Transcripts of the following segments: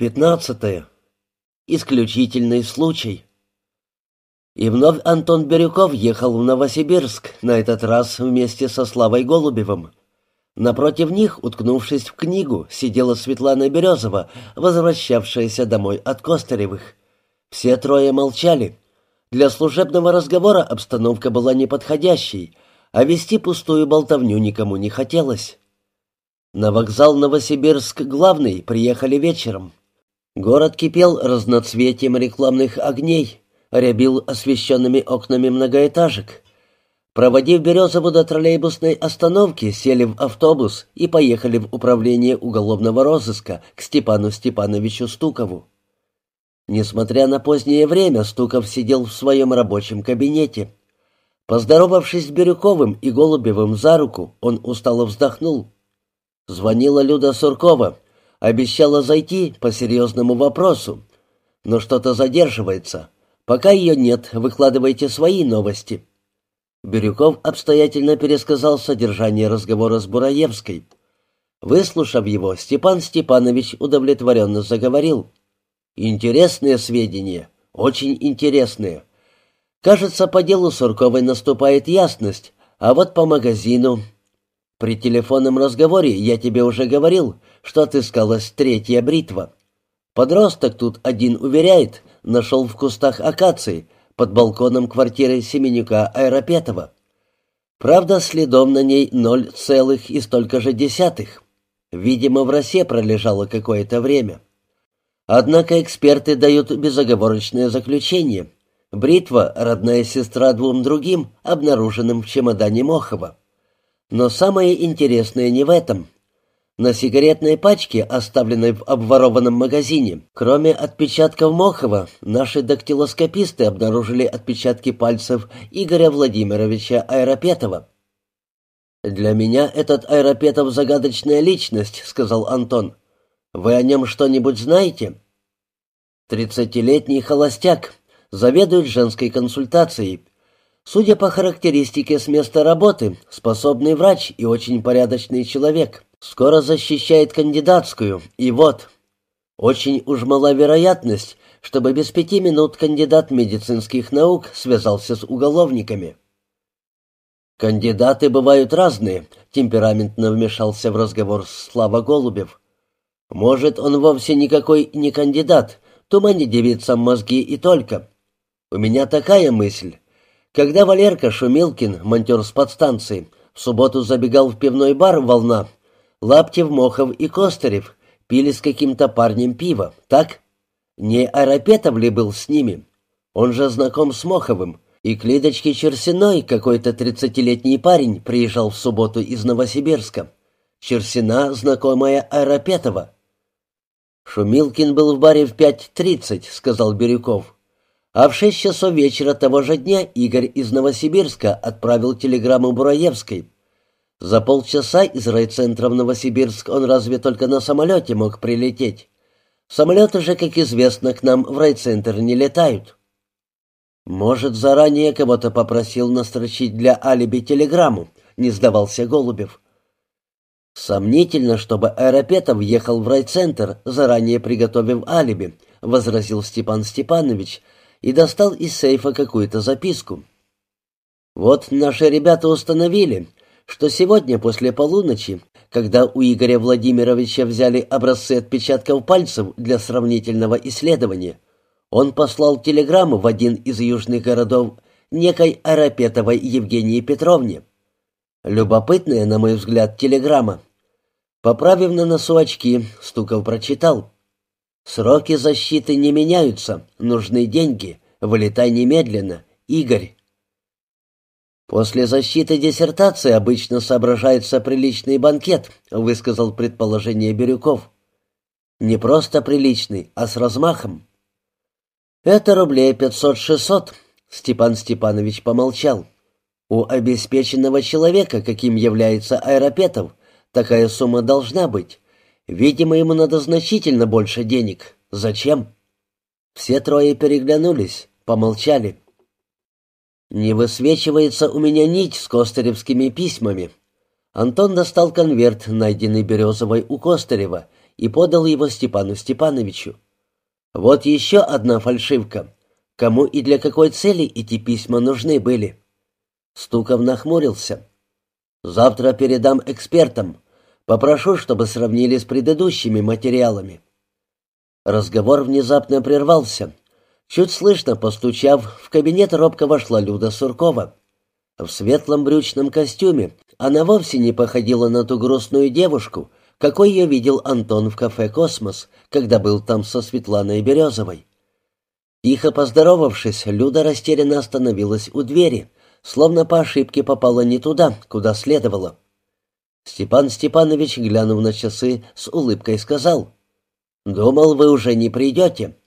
Пятнадцатое. Исключительный случай. И вновь Антон Бирюков ехал в Новосибирск, на этот раз вместе со Славой Голубевым. Напротив них, уткнувшись в книгу, сидела Светлана Березова, возвращавшаяся домой от Костаревых. Все трое молчали. Для служебного разговора обстановка была неподходящей, а вести пустую болтовню никому не хотелось. На вокзал Новосибирск главный приехали вечером. Город кипел разноцветием рекламных огней, рябил освещенными окнами многоэтажек. Проводив Березову до троллейбусной остановки, сели в автобус и поехали в управление уголовного розыска к Степану Степановичу Стукову. Несмотря на позднее время, Стуков сидел в своем рабочем кабинете. Поздоровавшись с Бирюковым и Голубевым за руку, он устало вздохнул. Звонила Люда Суркова, Обещала зайти по серьезному вопросу, но что-то задерживается. Пока ее нет, выкладывайте свои новости». Бирюков обстоятельно пересказал содержание разговора с Бураевской. Выслушав его, Степан Степанович удовлетворенно заговорил. «Интересные сведения, очень интересные. Кажется, по делу Сурковой наступает ясность, а вот по магазину при телефонном разговоре я тебе уже говорил, что отыскалась третья бритва. Подросток тут один уверяет, нашел в кустах акации под балконом квартиры Семенюка Аэропетова. Правда, следом на ней ноль целых и столько же десятых. Видимо, в росе пролежало какое-то время. Однако эксперты дают безоговорочное заключение. Бритва — родная сестра двум другим, обнаруженным в чемодане Мохова. Но самое интересное не в этом. На сигаретной пачке, оставленной в обворованном магазине, кроме отпечатков Мохова, наши дактилоскописты обнаружили отпечатки пальцев Игоря Владимировича Айропетова. «Для меня этот Айропетов загадочная личность», — сказал Антон. «Вы о нем что-нибудь знаете?» «Тридцатилетний холостяк, заведует женской консультацией, Судя по характеристике с места работы, способный врач и очень порядочный человек. Скоро защищает кандидатскую, и вот. Очень уж мала вероятность, чтобы без пяти минут кандидат медицинских наук связался с уголовниками. «Кандидаты бывают разные», — темпераментно вмешался в разговор Слава Голубев. «Может, он вовсе никакой не кандидат, туманит девицам мозги и только. У меня такая мысль. Когда Валерка Шумилкин, монтер с подстанции, в субботу забегал в пивной бар «Волна», Лаптев, Мохов и Костырев пили с каким-то парнем пиво, так? Не Арапетов ли был с ними? Он же знаком с Моховым. И к Лидочке Черсиной какой-то тридцатилетний парень приезжал в субботу из Новосибирска. Черсина, знакомая Арапетова. «Шумилкин был в баре в пять тридцать», — сказал Бирюков. А в шесть часов вечера того же дня Игорь из Новосибирска отправил телеграмму Бураевской. За полчаса из райцентра в Новосибирск он разве только на самолете мог прилететь. Самолеты же, как известно, к нам в райцентр не летают. Может, заранее кого-то попросил настрочить для алиби телеграмму, не сдавался Голубев. Сомнительно, чтобы Аэропетов ехал в райцентр, заранее приготовив алиби, возразил Степан Степанович, — и достал из сейфа какую-то записку. «Вот наши ребята установили, что сегодня после полуночи, когда у Игоря Владимировича взяли образцы отпечатков пальцев для сравнительного исследования, он послал телеграмму в один из южных городов некой Арапетовой Евгении Петровне. Любопытная, на мой взгляд, телеграмма. Поправив на носу очки, Стуков прочитал. Сроки защиты не меняются, нужны деньги. Вылетай немедленно. Игорь. После защиты диссертации обычно соображается приличный банкет, высказал предположение Бирюков. Не просто приличный, а с размахом. Это рублей пятьсот-шестьсот. Степан Степанович помолчал. У обеспеченного человека, каким является Аэропетов, такая сумма должна быть. Видимо, ему надо значительно больше денег. Зачем? Все трое переглянулись, помолчали. Не высвечивается у меня нить с костыревскими письмами. Антон достал конверт, найденный Березовой у Костырева, и подал его Степану Степановичу. «Вот еще одна фальшивка. Кому и для какой цели эти письма нужны были?» Стуков нахмурился. «Завтра передам экспертам. Попрошу, чтобы сравнили с предыдущими материалами». Разговор внезапно прервался. Чуть слышно, постучав, в кабинет робко вошла Люда Суркова. В светлом брючном костюме она вовсе не походила на ту грустную девушку, какой я видел Антон в кафе «Космос», когда был там со Светланой Березовой. Тихо поздоровавшись, Люда растерянно остановилась у двери, словно по ошибке попала не туда, куда следовало. Степан Степанович, глянув на часы, с улыбкой сказал, «Думал, вы уже не придете».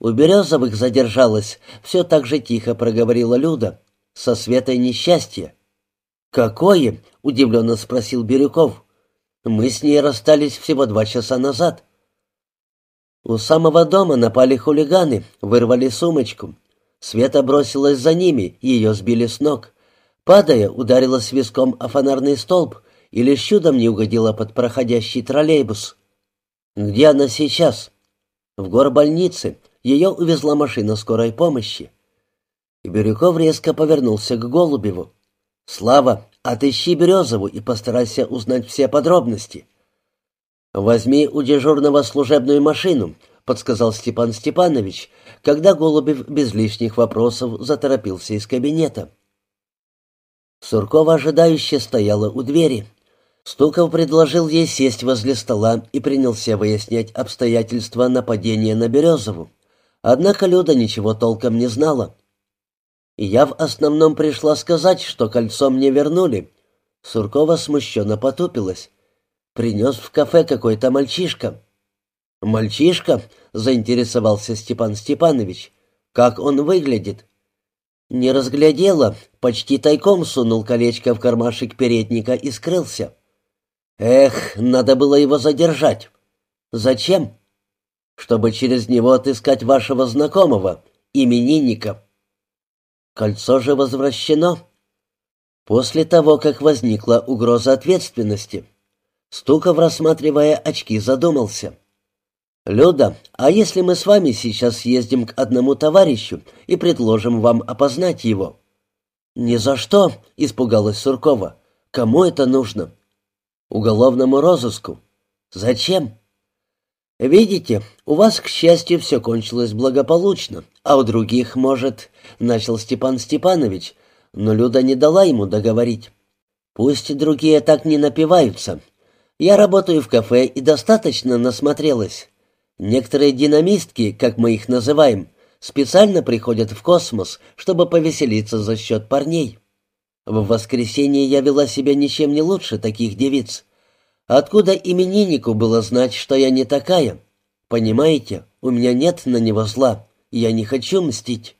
У Березовых задержалась, все так же тихо проговорила Люда со Светой несчастье». «Какое?» — удивленно спросил Бирюков. «Мы с ней расстались всего два часа назад». У самого дома напали хулиганы, вырвали сумочку. Света бросилась за ними, ее сбили с ног. Падая, ударилась виском о фонарный столб и лишь чудом не угодила под проходящий троллейбус. «Где она сейчас?» «В горбольнице. Ее увезла машина скорой помощи». Бирюков резко повернулся к Голубеву. «Слава, отыщи Березову и постарайся узнать все подробности». «Возьми у дежурного служебную машину», — подсказал Степан Степанович, когда Голубев без лишних вопросов заторопился из кабинета. Суркова ожидающе стояла у двери. Стуков предложил ей сесть возле стола и принялся выяснять обстоятельства нападения на Березову. Однако Люда ничего толком не знала. Я в основном пришла сказать, что кольцо мне вернули. Суркова смущенно потупилась. Принес в кафе какой-то мальчишка. «Мальчишка?» — заинтересовался Степан Степанович. «Как он выглядит?» Не разглядела, почти тайком сунул колечко в кармашек передника и скрылся. «Эх, надо было его задержать». «Зачем?» «Чтобы через него отыскать вашего знакомого, именинника». Кольцо же возвращено. После того, как возникла угроза ответственности. Стуков, рассматривая очки, задумался. «Люда, а если мы с вами сейчас съездим к одному товарищу и предложим вам опознать его?» «Ни за что!» — испугалась Суркова. «Кому это нужно?» «Уголовному розыску». «Зачем?» «Видите, у вас, к счастью, все кончилось благополучно, а у других, может...» — начал Степан Степанович, но Люда не дала ему договорить. «Пусть другие так не напиваются. Я работаю в кафе и достаточно насмотрелась. Некоторые динамистки, как мы их называем, специально приходят в космос, чтобы повеселиться за счет парней. В воскресенье я вела себя ничем не лучше таких девиц. Откуда имениннику было знать, что я не такая? Понимаете, у меня нет на него зла, и я не хочу мстить».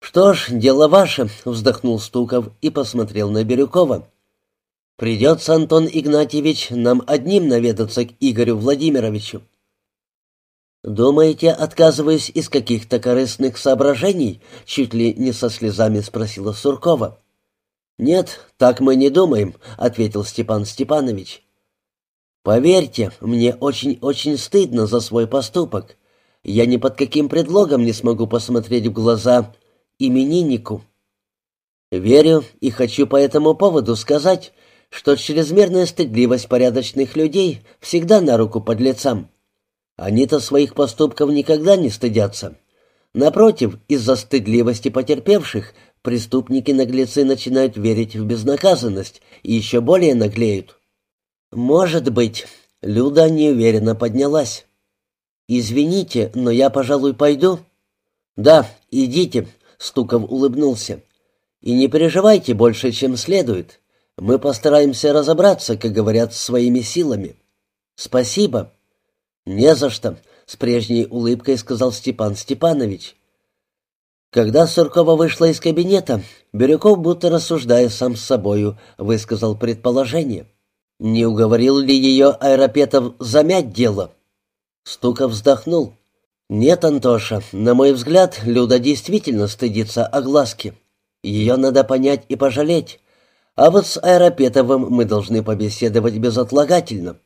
«Что ж, дело ваше», — вздохнул Стуков и посмотрел на Бирюкова. «Придется, Антон Игнатьевич, нам одним наведаться к Игорю Владимировичу». «Думаете, отказываюсь из каких-то корыстных соображений?» — чуть ли не со слезами спросила Суркова. «Нет, так мы не думаем», — ответил Степан Степанович. «Поверьте, мне очень-очень стыдно за свой поступок. Я ни под каким предлогом не смогу посмотреть в глаза имениннику. Верю и хочу по этому поводу сказать, что чрезмерная стыдливость порядочных людей всегда на руку подлецам. Они-то своих поступков никогда не стыдятся. Напротив, из-за стыдливости потерпевших преступники-наглецы начинают верить в безнаказанность и еще более наглеют. «Может быть», — Люда неуверенно поднялась. «Извините, но я, пожалуй, пойду». «Да, идите», — Стуков улыбнулся. «И не переживайте больше, чем следует. Мы постараемся разобраться, как говорят, своими силами». «Спасибо». «Не за что», — с прежней улыбкой сказал Степан Степанович. Когда Суркова вышла из кабинета, Бирюков, будто рассуждая сам с собою, высказал предположение. Не уговорил ли ее Аэропетов замять дело? Стуков вздохнул. «Нет, Антоша, на мой взгляд, Люда действительно стыдится огласки. Ее надо понять и пожалеть. А вот с Аэропетовым мы должны побеседовать безотлагательно.